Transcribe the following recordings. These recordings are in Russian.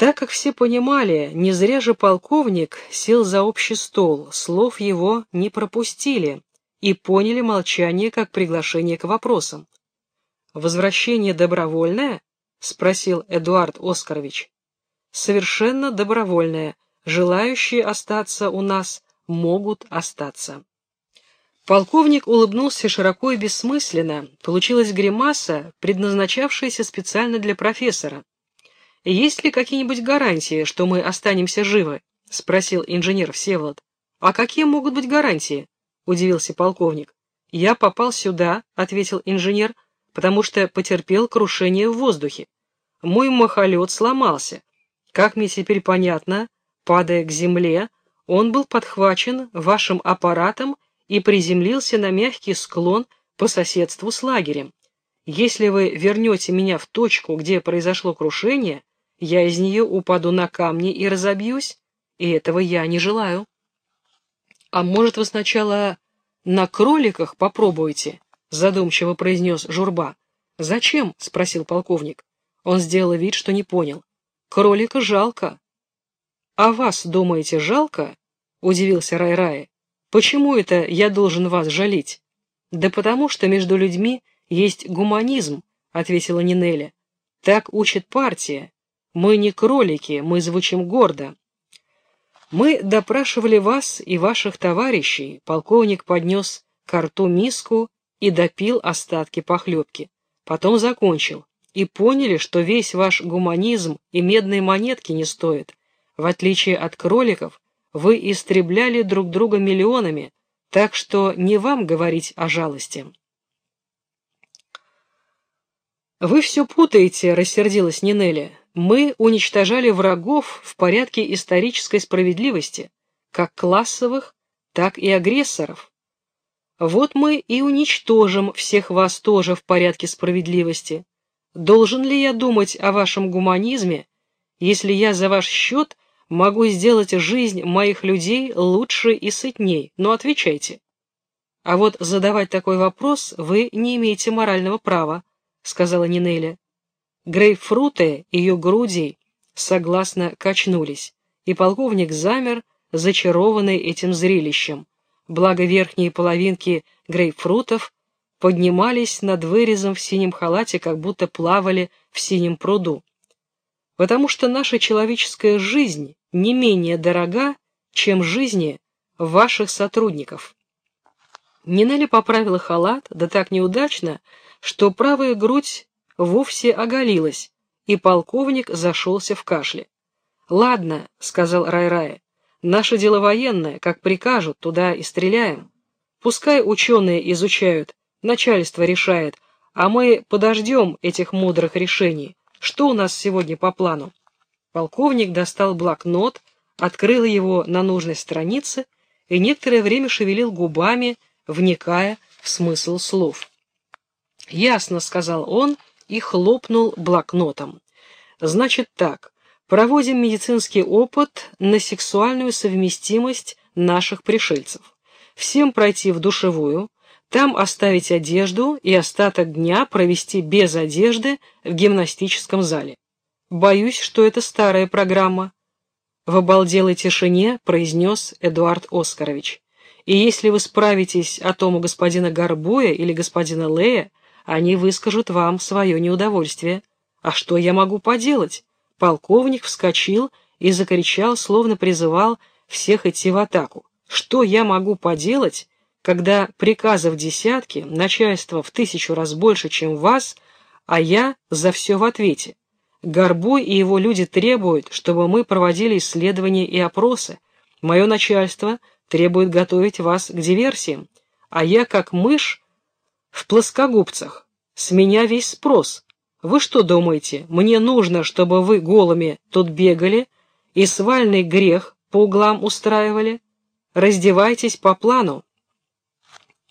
Так как все понимали, не зря же полковник сел за общий стол, слов его не пропустили и поняли молчание как приглашение к вопросам. «Возвращение добровольное?» — спросил Эдуард Оскарович. «Совершенно добровольное. Желающие остаться у нас могут остаться». Полковник улыбнулся широко и бессмысленно. Получилась гримаса, предназначавшаяся специально для профессора. «Есть ли какие-нибудь гарантии, что мы останемся живы?» — спросил инженер Всеволод. «А какие могут быть гарантии?» — удивился полковник. «Я попал сюда», — ответил инженер, «потому что потерпел крушение в воздухе. Мой махолет сломался. Как мне теперь понятно, падая к земле, он был подхвачен вашим аппаратом и приземлился на мягкий склон по соседству с лагерем. Если вы вернете меня в точку, где произошло крушение, я из нее упаду на камни и разобьюсь, и этого я не желаю. А может, вы сначала на кроликах попробуете? Задумчиво произнес Журба. Зачем? Спросил полковник. Он сделал вид, что не понял. Кролика жалко. А вас, думаете, жалко? Удивился Рай-Рай. Почему это я должен вас жалеть? Да потому что между людьми есть гуманизм, ответила Нинеля. Так учит партия. Мы не кролики, мы звучим гордо. Мы допрашивали вас и ваших товарищей, полковник поднес к рту миску и допил остатки похлебки. Потом закончил. И поняли, что весь ваш гуманизм и медные монетки не стоят. В отличие от кроликов, вы истребляли друг друга миллионами, так что не вам говорить о жалости. «Вы все путаете», — рассердилась Нинеля мы уничтожали врагов в порядке исторической справедливости, как классовых, так и агрессоров. Вот мы и уничтожим всех вас тоже в порядке справедливости. Должен ли я думать о вашем гуманизме, если я за ваш счет могу сделать жизнь моих людей лучше и сытней? Но отвечайте. А вот задавать такой вопрос вы не имеете морального права, сказала Нинеля. Грейпфруты ее груди согласно качнулись, и полковник замер, зачарованный этим зрелищем, благо верхние половинки грейпфрутов поднимались над вырезом в синем халате, как будто плавали в синем пруду. Потому что наша человеческая жизнь не менее дорога, чем жизни ваших сотрудников. Нинелли поправила халат, да так неудачно, что правая грудь вовсе оголилась, и полковник зашелся в кашле. «Ладно», — сказал Рай-Рай, — «наше дело военное, как прикажут, туда и стреляем. Пускай ученые изучают, начальство решает, а мы подождем этих мудрых решений. Что у нас сегодня по плану?» Полковник достал блокнот, открыл его на нужной странице и некоторое время шевелил губами, вникая в смысл слов. «Ясно», — сказал он, — и хлопнул блокнотом. «Значит так, проводим медицинский опыт на сексуальную совместимость наших пришельцев. Всем пройти в душевую, там оставить одежду и остаток дня провести без одежды в гимнастическом зале. Боюсь, что это старая программа. В обалделой тишине произнес Эдуард Оскарович. И если вы справитесь о том у господина Горбоя или господина Лея, они выскажут вам свое неудовольствие. А что я могу поделать? Полковник вскочил и закричал, словно призывал всех идти в атаку. Что я могу поделать, когда приказов десятки, начальство в тысячу раз больше, чем вас, а я за все в ответе? Горбой и его люди требуют, чтобы мы проводили исследования и опросы. Мое начальство требует готовить вас к диверсиям, а я, как мышь, в плоскогубцах. С меня весь спрос. Вы что думаете, мне нужно, чтобы вы голыми тут бегали и свальный грех по углам устраивали? Раздевайтесь по плану.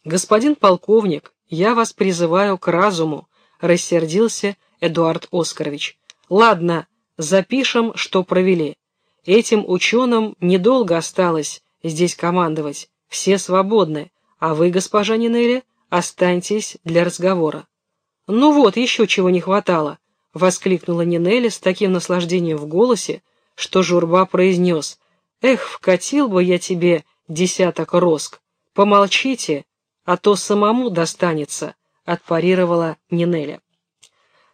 Господин полковник, я вас призываю к разуму, рассердился Эдуард Оскарович. Ладно, запишем, что провели. Этим ученым недолго осталось здесь командовать. Все свободны. А вы, госпожа Нинелли, Останьтесь для разговора. Ну вот, еще чего не хватало. — воскликнула Нинелли с таким наслаждением в голосе, что Журба произнес. «Эх, вкатил бы я тебе десяток роск! Помолчите, а то самому достанется», — отпарировала Нинеля.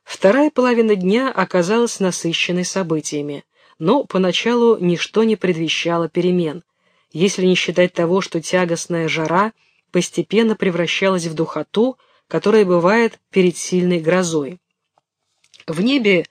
Вторая половина дня оказалась насыщенной событиями, но поначалу ничто не предвещало перемен, если не считать того, что тягостная жара постепенно превращалась в духоту, которая бывает перед сильной грозой. В небе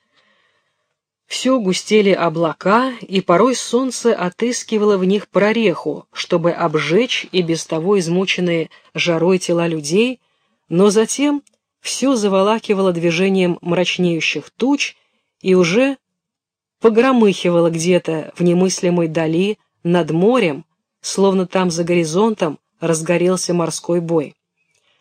все густели облака, и порой солнце отыскивало в них прореху, чтобы обжечь и без того измученные жарой тела людей, но затем все заволакивало движением мрачнеющих туч и уже погромыхивало где-то в немыслимой дали над морем, словно там за горизонтом разгорелся морской бой.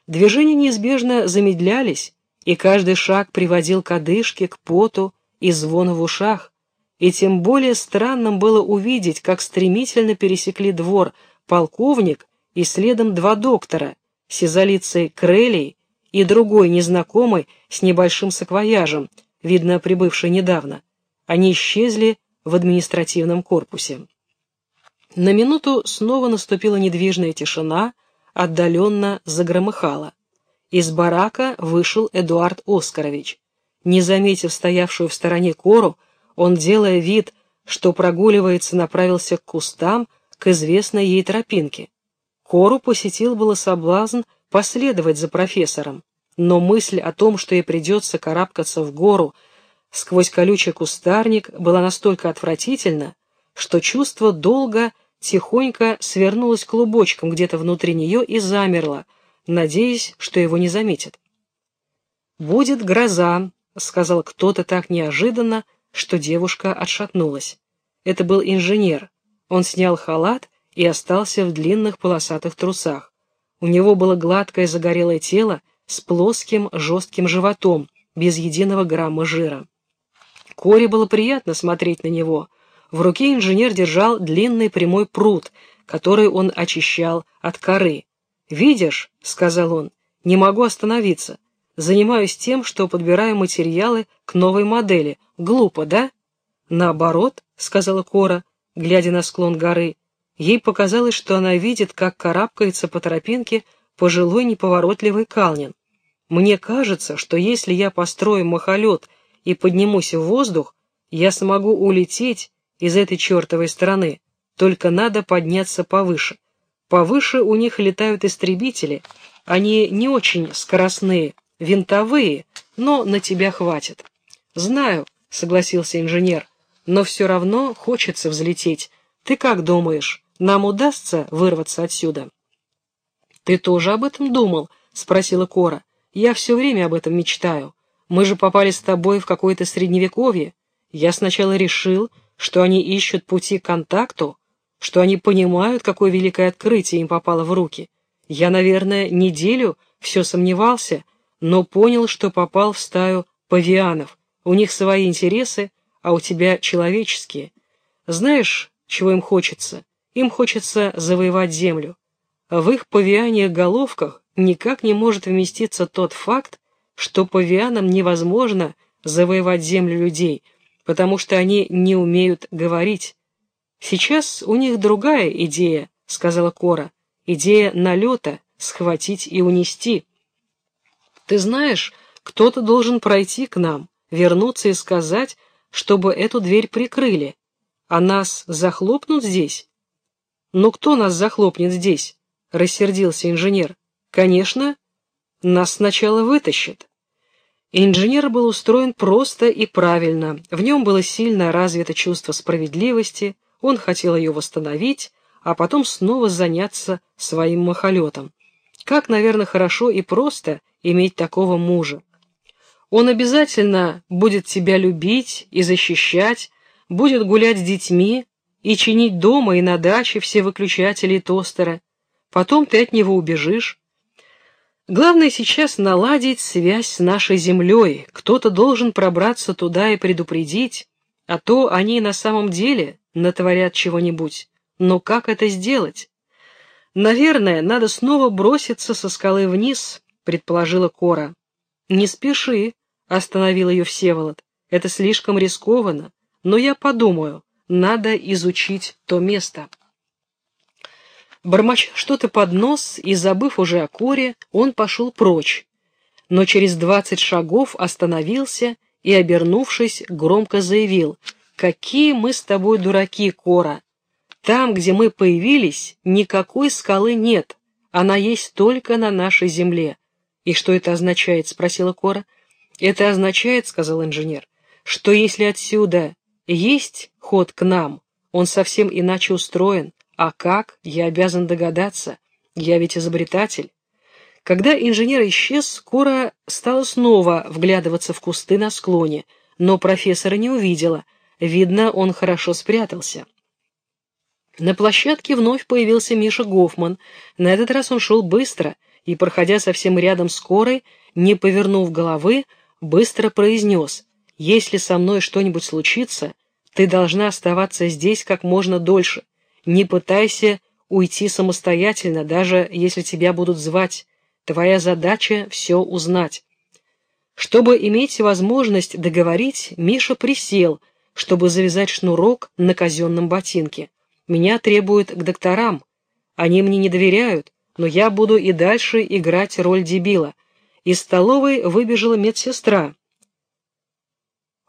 Движения неизбежно замедлялись, и каждый шаг приводил к одышке, к поту и звону в ушах, и тем более странным было увидеть, как стремительно пересекли двор полковник и следом два доктора, сизолицей Крелей и другой незнакомый с небольшим саквояжем, видно, прибывший недавно. Они исчезли в административном корпусе. На минуту снова наступила недвижная тишина, отдаленно загромыхала. Из барака вышел Эдуард Оскарович. Не заметив стоявшую в стороне кору, он, делая вид, что прогуливается, направился к кустам, к известной ей тропинке. Кору посетил было соблазн последовать за профессором, но мысль о том, что ей придется карабкаться в гору сквозь колючий кустарник, была настолько отвратительна, что чувство долга тихонько свернулось клубочком где-то внутри нее и замерло, надеясь, что его не заметят. «Будет гроза», — сказал кто-то так неожиданно, что девушка отшатнулась. Это был инженер. Он снял халат и остался в длинных полосатых трусах. У него было гладкое загорелое тело с плоским жестким животом, без единого грамма жира. Коре было приятно смотреть на него. В руке инженер держал длинный прямой пруд, который он очищал от коры. «Видишь», — сказал он, — «не могу остановиться. Занимаюсь тем, что подбираю материалы к новой модели. Глупо, да?» «Наоборот», — сказала Кора, глядя на склон горы. Ей показалось, что она видит, как карабкается по тропинке пожилой неповоротливый Калнин. «Мне кажется, что если я построю махолет и поднимусь в воздух, я смогу улететь из этой чертовой страны, только надо подняться повыше. Повыше у них летают истребители, они не очень скоростные, винтовые, но на тебя хватит. Знаю, согласился инженер, но все равно хочется взлететь. Ты как думаешь, нам удастся вырваться отсюда? Ты тоже об этом думал? Спросила Кора. Я все время об этом мечтаю. Мы же попали с тобой в какое-то средневековье. Я сначала решил, что они ищут пути к контакту, что они понимают, какое великое открытие им попало в руки. Я, наверное, неделю все сомневался, но понял, что попал в стаю павианов. У них свои интересы, а у тебя человеческие. Знаешь, чего им хочется? Им хочется завоевать землю. В их павианиях головках никак не может вместиться тот факт, что павианам невозможно завоевать землю людей, потому что они не умеют говорить, «Сейчас у них другая идея», — сказала Кора. «Идея налета, схватить и унести». «Ты знаешь, кто-то должен пройти к нам, вернуться и сказать, чтобы эту дверь прикрыли. А нас захлопнут здесь?» «Ну кто нас захлопнет здесь?» — рассердился инженер. «Конечно, нас сначала вытащат». Инженер был устроен просто и правильно. В нем было сильно развито чувство справедливости, он хотел ее восстановить, а потом снова заняться своим махолетом. Как, наверное, хорошо и просто иметь такого мужа. Он обязательно будет тебя любить и защищать, будет гулять с детьми и чинить дома и на даче все выключатели и тостеры. Потом ты от него убежишь. Главное сейчас наладить связь с нашей землей. Кто-то должен пробраться туда и предупредить, а то они на самом деле натворят чего-нибудь. Но как это сделать? Наверное, надо снова броситься со скалы вниз, предположила Кора. Не спеши, остановил ее Всеволод. «Это слишком рискованно, но я подумаю, надо изучить то место». Бормоча что-то под нос и забыв уже о коре, он пошел прочь, но через двадцать шагов остановился и, обернувшись, громко заявил «Какие мы с тобой дураки, Кора! Там, где мы появились, никакой скалы нет, она есть только на нашей земле». «И что это означает?» — спросила Кора. «Это означает, — сказал инженер, — что если отсюда есть ход к нам, он совсем иначе устроен, а как, я обязан догадаться. Я ведь изобретатель. Когда инженер исчез, Кора стала снова вглядываться в кусты на склоне, но профессора не увидела. Видно, он хорошо спрятался. На площадке вновь появился Миша Гофман. На этот раз он шел быстро и, проходя совсем рядом с Корой, не повернув головы, быстро произнес «Если со мной что-нибудь случится, ты должна оставаться здесь как можно дольше. Не пытайся уйти самостоятельно, даже если тебя будут звать. Твоя задача — все узнать. Чтобы иметь возможность договорить, Миша присел, чтобы завязать шнурок на казенном ботинке. Меня требуют к докторам. Они мне не доверяют, но я буду и дальше играть роль дебила. Из столовой выбежала медсестра.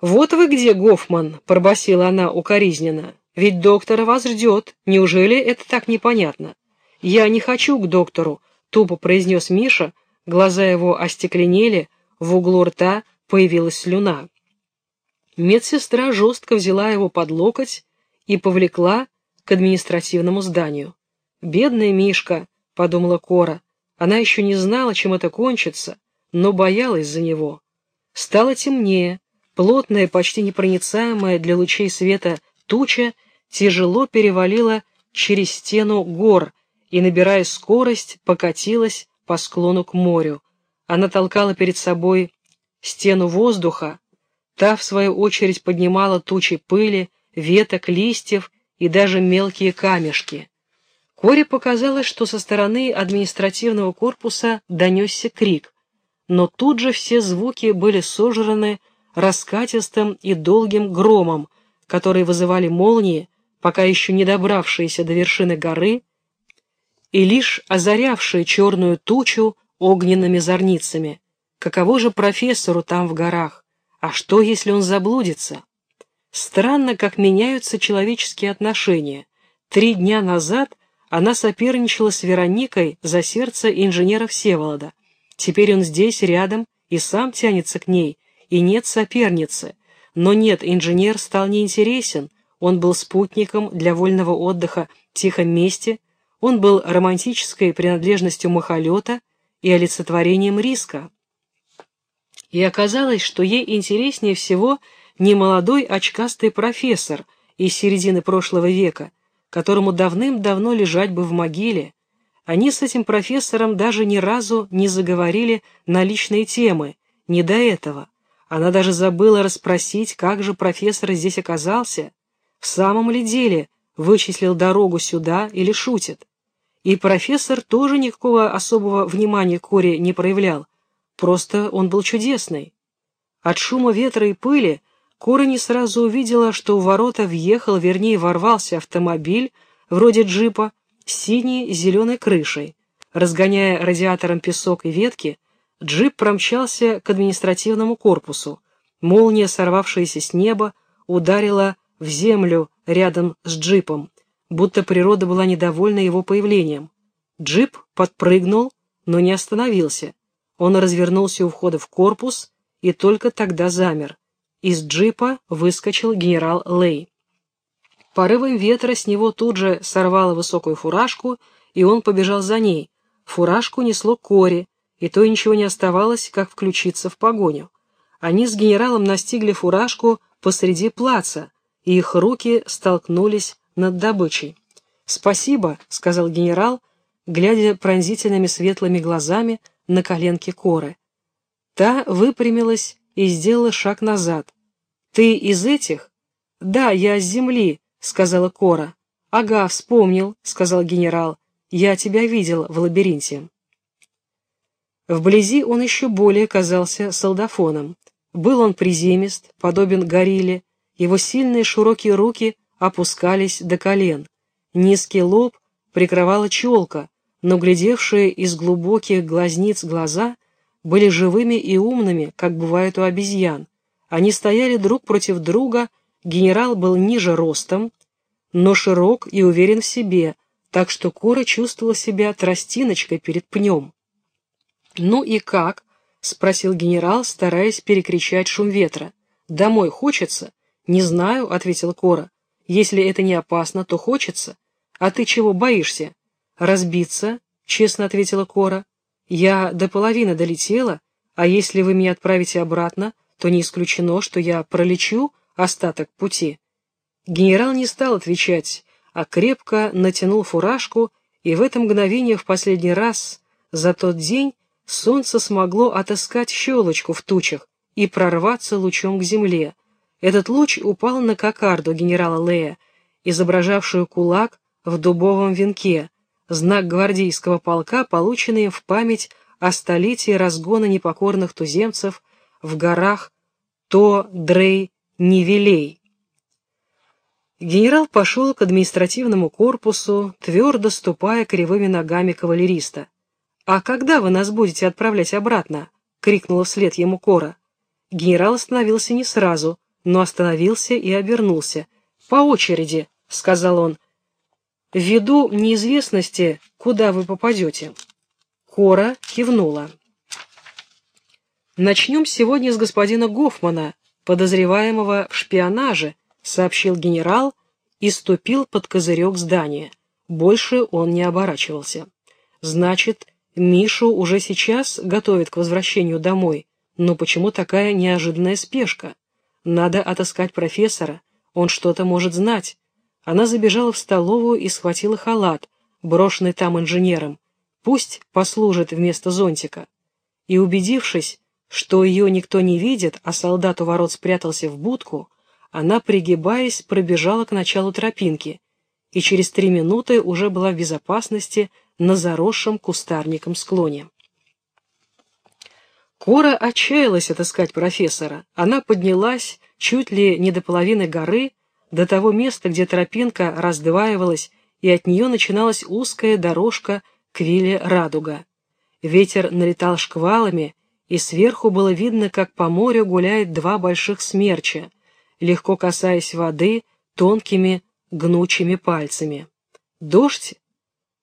«Вот вы где, Гофман!» — пробасила она укоризненно. Ведь доктора вас ждет. Неужели это так непонятно? Я не хочу к доктору, тупо произнес Миша, глаза его остекленели, в углу рта появилась слюна. Медсестра жестко взяла его под локоть и повлекла к административному зданию. «Бедная Мишка», — подумала Кора, она еще не знала, чем это кончится, но боялась за него. Стало темнее, плотная, почти непроницаемая для лучей света туча тяжело перевалила через стену гор и, набирая скорость, покатилась по склону к морю. Она толкала перед собой стену воздуха, та, в свою очередь, поднимала тучи пыли, веток, листьев и даже мелкие камешки. Коре показалось, что со стороны административного корпуса донесся крик, но тут же все звуки были сожраны раскатистым и долгим громом, которые вызывали молнии, пока еще не добравшиеся до вершины горы и лишь озарявшие черную тучу огненными зорницами. Каково же профессору там в горах? А что, если он заблудится? Странно, как меняются человеческие отношения. Три дня назад она соперничала с Вероникой за сердце инженера Всеволода. Теперь он здесь, рядом, и сам тянется к ней, и нет соперницы. Но нет, инженер стал неинтересен, он был спутником для вольного отдыха в тихом месте, он был романтической принадлежностью махолета и олицетворением риска. И оказалось, что ей интереснее всего не молодой очкастый профессор из середины прошлого века, которому давным-давно лежать бы в могиле. Они с этим профессором даже ни разу не заговорили на личные темы, не до этого. Она даже забыла расспросить, как же профессор здесь оказался, в самом ли деле вычислил дорогу сюда или шутит. И профессор тоже никакого особого внимания Коре не проявлял, просто он был чудесный. От шума ветра и пыли Кора не сразу увидела, что у ворота въехал, вернее ворвался автомобиль, вроде джипа, с синей зеленой крышей. Разгоняя радиатором песок и ветки, джип промчался к административному корпусу. Молния, сорвавшаяся с неба, ударила в землю рядом с джипом, будто природа была недовольна его появлением. Джип подпрыгнул, но не остановился. Он развернулся у входа в корпус и только тогда замер. Из джипа выскочил генерал Лей. Порывом ветра с него тут же сорвало высокую фуражку, и он побежал за ней. Фуражку несло Кори, и то ничего не оставалось, как включиться в погоню. Они с генералом настигли фуражку посреди плаца, и их руки столкнулись над добычей. «Спасибо», — сказал генерал, глядя пронзительными светлыми глазами на коленки Коры. Та выпрямилась и сделала шаг назад. «Ты из этих?» «Да, я с земли», — сказала Кора. «Ага, вспомнил», — сказал генерал. «Я тебя видел в лабиринте». Вблизи он еще более казался солдафоном. Был он приземист, подобен горилле, его сильные широкие руки опускались до колен. Низкий лоб прикрывала челка, но глядевшие из глубоких глазниц глаза были живыми и умными, как бывает у обезьян. Они стояли друг против друга, генерал был ниже ростом, но широк и уверен в себе, так что Кора чувствовала себя тростиночкой перед пнем. «Ну и как?» — спросил генерал, стараясь перекричать шум ветра. «Домой хочется?» «Не знаю», — ответила Кора. «Если это не опасно, то хочется. А ты чего боишься?» «Разбиться», — честно ответила Кора. «Я до половины долетела, а если вы меня отправите обратно, то не исключено, что я пролечу остаток пути». Генерал не стал отвечать, а крепко натянул фуражку, и в это мгновение в последний раз за тот день солнце смогло отыскать щелочку в тучах и прорваться лучом к земле. Этот луч упал на кокарду генерала Лея, изображавшую кулак в дубовом венке, знак гвардейского полка, полученный в память о столетии разгона непокорных туземцев в горах То-Дрей-Нивелей. Генерал пошел к административному корпусу, твердо ступая кривыми ногами кавалериста. «А когда вы нас будете отправлять обратно?» — крикнула вслед ему Кора. Генерал остановился не сразу, но остановился и обернулся. «По очереди», — сказал он, — «ввиду неизвестности, куда вы попадете». Кора кивнула. «Начнем сегодня с господина Гофмана, подозреваемого в шпионаже», сообщил генерал и ступил под козырек здания. Больше он не оборачивался. Значит, Мишу уже сейчас готовят к возвращению домой, но почему такая неожиданная спешка? Надо отыскать профессора, он что-то может знать. Она забежала в столовую и схватила халат, брошенный там инженером. Пусть послужит вместо зонтика. И убедившись, что ее никто не видит, а солдат у ворот спрятался в будку, она, пригибаясь, пробежала к началу тропинки и через три минуты уже была в безопасности на заросшем кустарником склоне. Кора отчаялась отыскать профессора. Она поднялась чуть ли не до половины горы, до того места, где тропинка раздваивалась, и от нее начиналась узкая дорожка к вилле Радуга. Ветер налетал шквалами, и сверху было видно, как по морю гуляют два больших смерча — легко касаясь воды тонкими гнучими пальцами. Дождь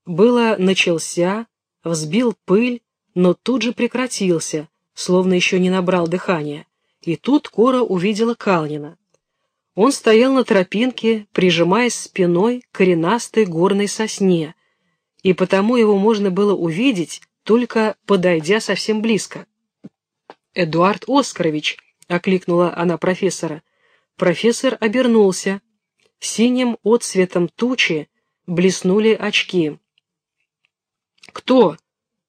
было начался, взбил пыль, но тут же прекратился, словно еще не набрал дыхания. И тут Кора увидела Калнина. Он стоял на тропинке, прижимаясь спиной к коренастой горной сосне, и потому его можно было увидеть, только подойдя совсем близко. «Эдуард Оскарович!» — окликнула она профессора. Профессор обернулся. Синим отсветом тучи блеснули очки. «Кто?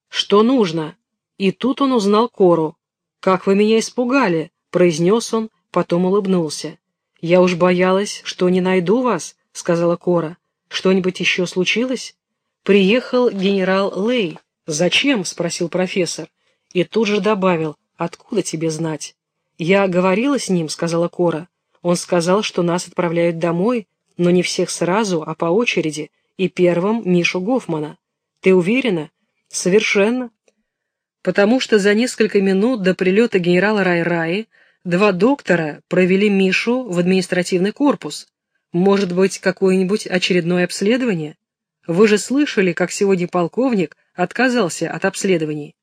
Что нужно?» И тут он узнал Кору. «Как вы меня испугали!» — произнес он, потом улыбнулся. «Я уж боялась, что не найду вас», — сказала Кора. «Что-нибудь еще случилось?» «Приехал генерал Лей». «Зачем?» — спросил профессор. И тут же добавил, «Откуда тебе знать?» «Я говорила с ним», — сказала Кора. Он сказал, что нас отправляют домой, но не всех сразу, а по очереди, и первым Мишу Гофмана. Ты уверена? Совершенно. Потому что за несколько минут до прилета генерала Рай-Раи два доктора провели Мишу в административный корпус. Может быть, какое-нибудь очередное обследование? Вы же слышали, как сегодня полковник отказался от обследований.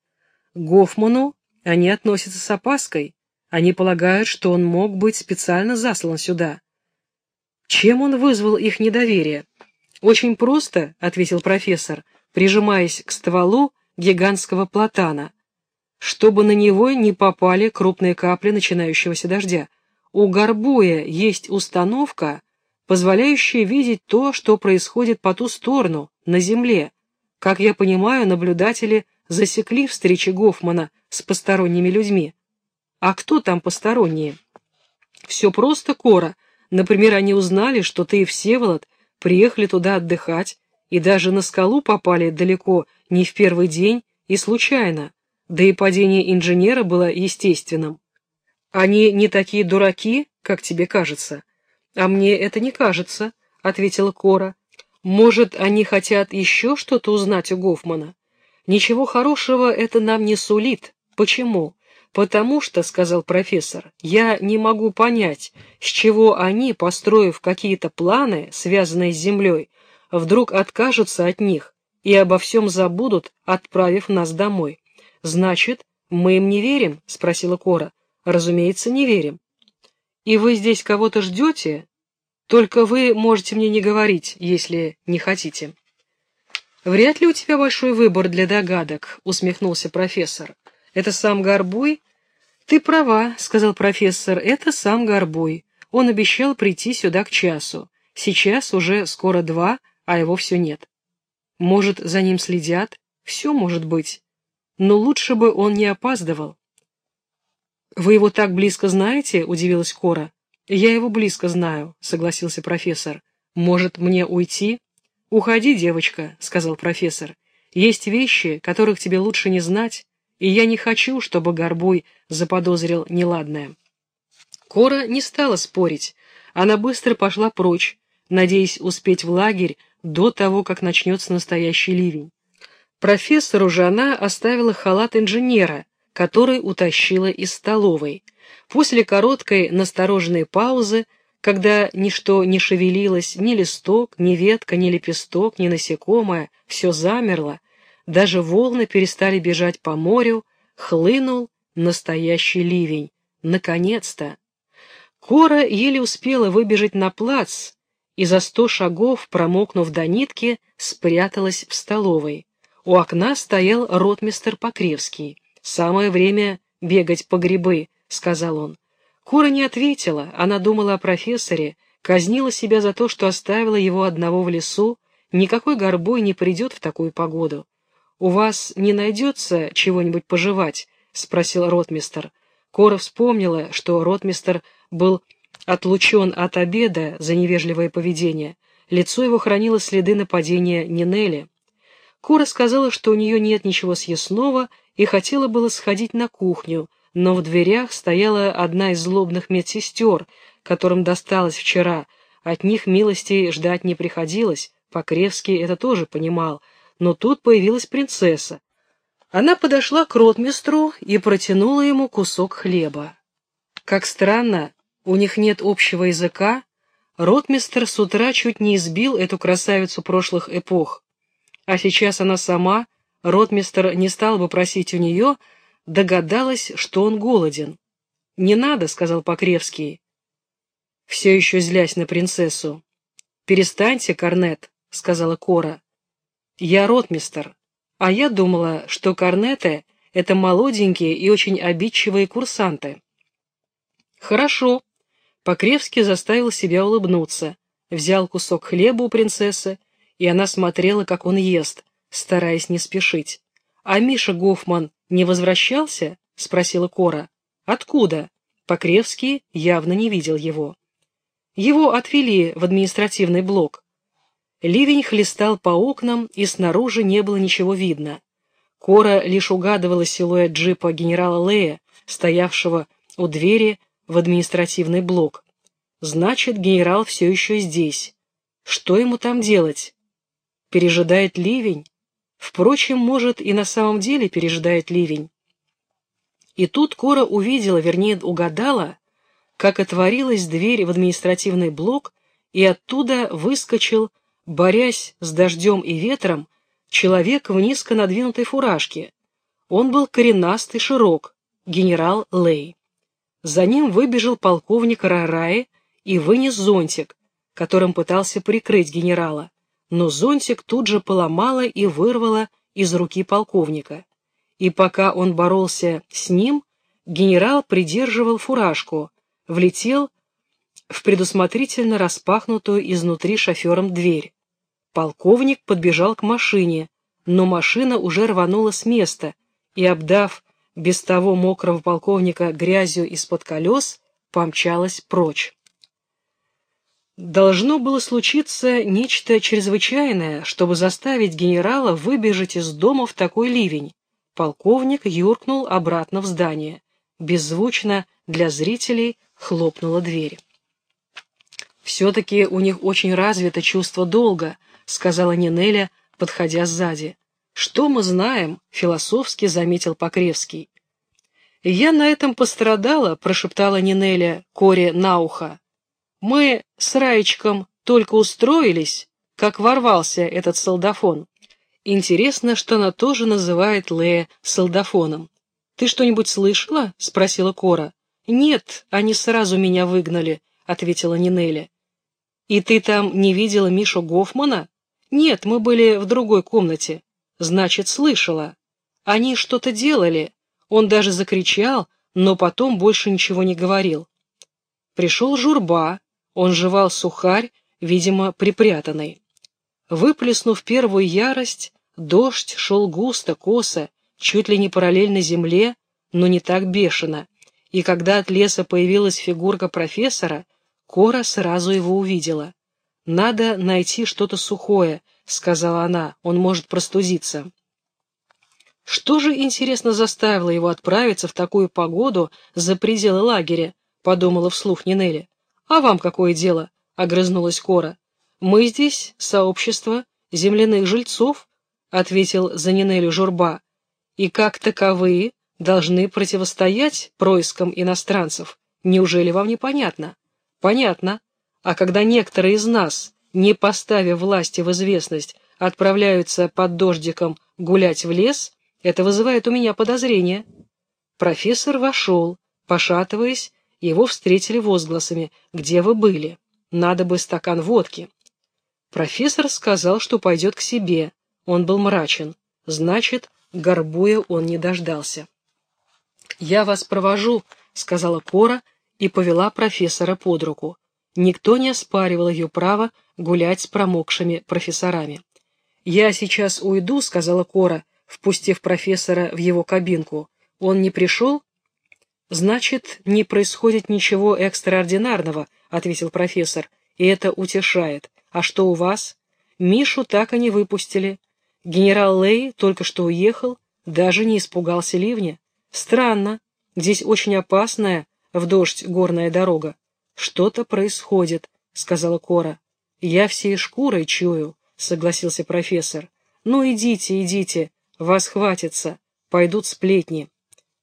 Гофману они относятся с опаской, они полагают, что он мог быть специально заслан сюда. Чем он вызвал их недоверие? Очень просто, ответил профессор, прижимаясь к стволу гигантского платана, чтобы на него не попали крупные капли начинающегося дождя. У горбуя есть установка, позволяющая видеть то, что происходит по ту сторону, на земле. Как я понимаю, наблюдатели засекли встречи Гофмана с посторонними людьми. А кто там посторонние? Все просто, Кора. Например, они узнали, что ты и Всеволод приехали туда отдыхать, и даже на скалу попали далеко не в первый день и случайно, да и падение инженера было естественным. Они не такие дураки, как тебе кажется. А мне это не кажется, — ответила Кора. Может, они хотят еще что-то узнать у Гофмана? Ничего хорошего это нам не сулит. Почему? Потому что, — сказал профессор, — я не могу понять, с чего они, построив какие-то планы, связанные с Землей, вдруг откажутся от них и обо всем забудут, отправив нас домой. Значит, мы им не верим? — спросила Кора. Разумеется, не верим. И вы здесь кого-то ждете? Только вы можете мне не говорить, если не хотите. Вряд ли у тебя большой выбор для догадок, усмехнулся профессор. Это сам Горбуй? Ты права, сказал профессор, это сам Горбуй. Он обещал прийти сюда к часу. Сейчас уже скоро два, а его все нет. Может, за ним следят? Все может быть. Но лучше бы он не опаздывал. «Вы его так близко знаете?» — удивилась Кора. «Я его близко знаю», — согласился профессор. «Может, мне уйти?» «Уходи, девочка», — сказал профессор. «Есть вещи, которых тебе лучше не знать, и я не хочу, чтобы Горбуй заподозрил неладное». Кора не стала спорить. Она быстро пошла прочь, надеясь успеть в лагерь до того, как начнется настоящий ливень. Профессору же оставила халат инженера, который утащила из столовой. После короткой настороженной паузы, когда ничто не шевелилось, ни листок, ни ветка, ни лепесток, ни насекомое, все замерло, даже волны перестали бежать по морю, хлынул настоящий ливень. Наконец-то! Кора еле успела выбежать на плац, и за сто шагов, промокнув до нитки, спряталась в столовой. У окна стоял ротмистер Покревский. «Самое время бегать по грибы», — сказал он. Кора не ответила, она думала о профессоре, казнила себя за то, что оставила его одного в лесу, никакой горбой не придет в такую погоду. «У вас не найдется чего-нибудь пожевать?» — спросил ротмистер. Кора вспомнила, что ротмистер был отлучен от обеда за невежливое поведение. Лицо его хранило следы нападения Нинели. Кора сказала, что у нее нет ничего съестного, и хотела было сходить на кухню, но в дверях стояла одна из злобных медсестер, которым досталось вчера. От них милости ждать не приходилось, Покревский это тоже понимал, но тут появилась принцесса. Она подошла к ротмистру и протянула ему кусок хлеба. Как странно, у них нет общего языка, ротмистр с утра чуть не избил эту красавицу прошлых эпох. А сейчас она сама, ротмистр не стал бы просить у нее, догадалась, что он голоден. «Не надо», — сказал Покревский, все еще злясь на принцессу. «Перестаньте, Корнет», — сказала Кора. «Я ротмистр, а я думала, что корнеты — это молоденькие и очень обидчивые курсанты». «Хорошо», Покревский заставил себя улыбнуться, взял кусок хлеба у принцессы, и она смотрела, как он ест, стараясь не спешить. «А Миша Гофман не возвращался?» — спросила Кора. «Откуда?» Покревский явно не видел его. Его отвели в административный блок. Ливень хлестал по окнам, и снаружи не было ничего видно. Кора лишь угадывала силуэт джипа генерала Лея, стоявшего у двери в административный блок. Значит, генерал все еще здесь. Что ему там делать? Пережидает ливень? Впрочем, может, и на самом деле пережидает ливень. И тут Кора увидела, вернее, угадала, как отворилась дверь в административный блок, и оттуда выскочил, борясь с дождем и ветром, человек в низко надвинутой фуражке. Он был коренастый, широк, генерал Лей. За ним выбежал полковник Рараи и вынес зонтик, которым пытался прикрыть генерала, но зонтик тут же поломало и вырвало из руки полковника. И пока он боролся с ним, генерал придерживал фуражку, влетел в предусмотрительно распахнутую изнутри шофером дверь. Полковник подбежал к машине, но машина уже рванула с места и, обдав без того мокрого полковника грязью из-под колес, помчалась прочь. Должно было случиться нечто чрезвычайное, чтобы заставить генерала выбежать из дома в такой ливень. Полковник юркнул обратно в здание. беззвучно для зрителей хлопнула дверь. «Все-таки у них очень развито чувство долга», — сказала Нинеля, подходя сзади. «Что мы знаем?» — философски заметил Покревский. «Я на этом пострадала», — прошептала Нинеля Коре на ухо. «Мы с Раечком только устроились, как ворвался этот солдафон. Интересно, что она тоже называет Лея солдафоном. «Ты что-нибудь слышала?» — спросила Кора. «Нет, они сразу меня выгнали», — ответила Нинеля. «И ты там не видела Мишу Гофмана?» «Нет, мы были в другой комнате». «Значит, слышала. Они что-то делали. Он даже закричал, но потом больше ничего не говорил. Пришел Журба. Он жевал сухарь, видимо, припрятанный. Выплеснув первую ярость, дождь шел густо, косо, чуть ли не параллельно земле, но не так бешено, и когда от леса появилась фигурка профессора, Кора сразу его увидела. «Надо найти что-то сухое», — сказала она, — «он может простудиться». «Что же, интересно, заставило его отправиться в такую погоду за пределы лагеря?» — подумала вслух Нинелли. «А вам какое дело?» — огрызнулась Кора. «Мы здесь сообщество земляных жильцов», — ответил за Нинелю Журба и как таковые должны противостоять проискам иностранцев. Неужели вам не понятно? Понятно. А когда некоторые из нас, не поставив власти в известность, отправляются под дождиком гулять в лес, это вызывает у меня подозрение. Профессор вошел, пошатываясь, его встретили возгласами «Где вы были? Надо бы стакан водки». Профессор сказал, что пойдет к себе. Он был мрачен. Значит, Горбуя он не дождался. «Я вас провожу», — сказала Кора и повела профессора под руку. Никто не оспаривал ее право гулять с промокшими профессорами. «Я сейчас уйду», — сказала Кора, впустив профессора в его кабинку. «Он не пришел?» «Значит, не происходит ничего экстраординарного», — ответил профессор, — «и это утешает. А что у вас?» «Мишу так и не выпустили. Генерал Лей только что уехал, даже не испугался ливня. Странно, здесь очень опасная в дождь горная дорога. Что-то происходит, сказала Кора. Я всей шкурой чую, согласился профессор. Ну идите, идите, вас хватится, пойдут сплетни.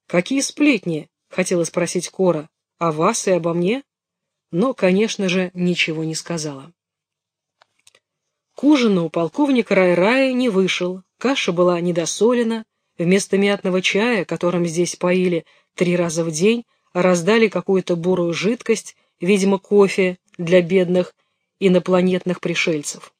Какие сплетни? Хотела спросить Кора. О вас и обо мне? Но, конечно же, ничего не сказала. К ужину полковник Рай-Рай не вышел, каша была недосолена, вместо мятного чая, которым здесь поили три раза в день, раздали какую-то бурую жидкость, видимо, кофе для бедных инопланетных пришельцев.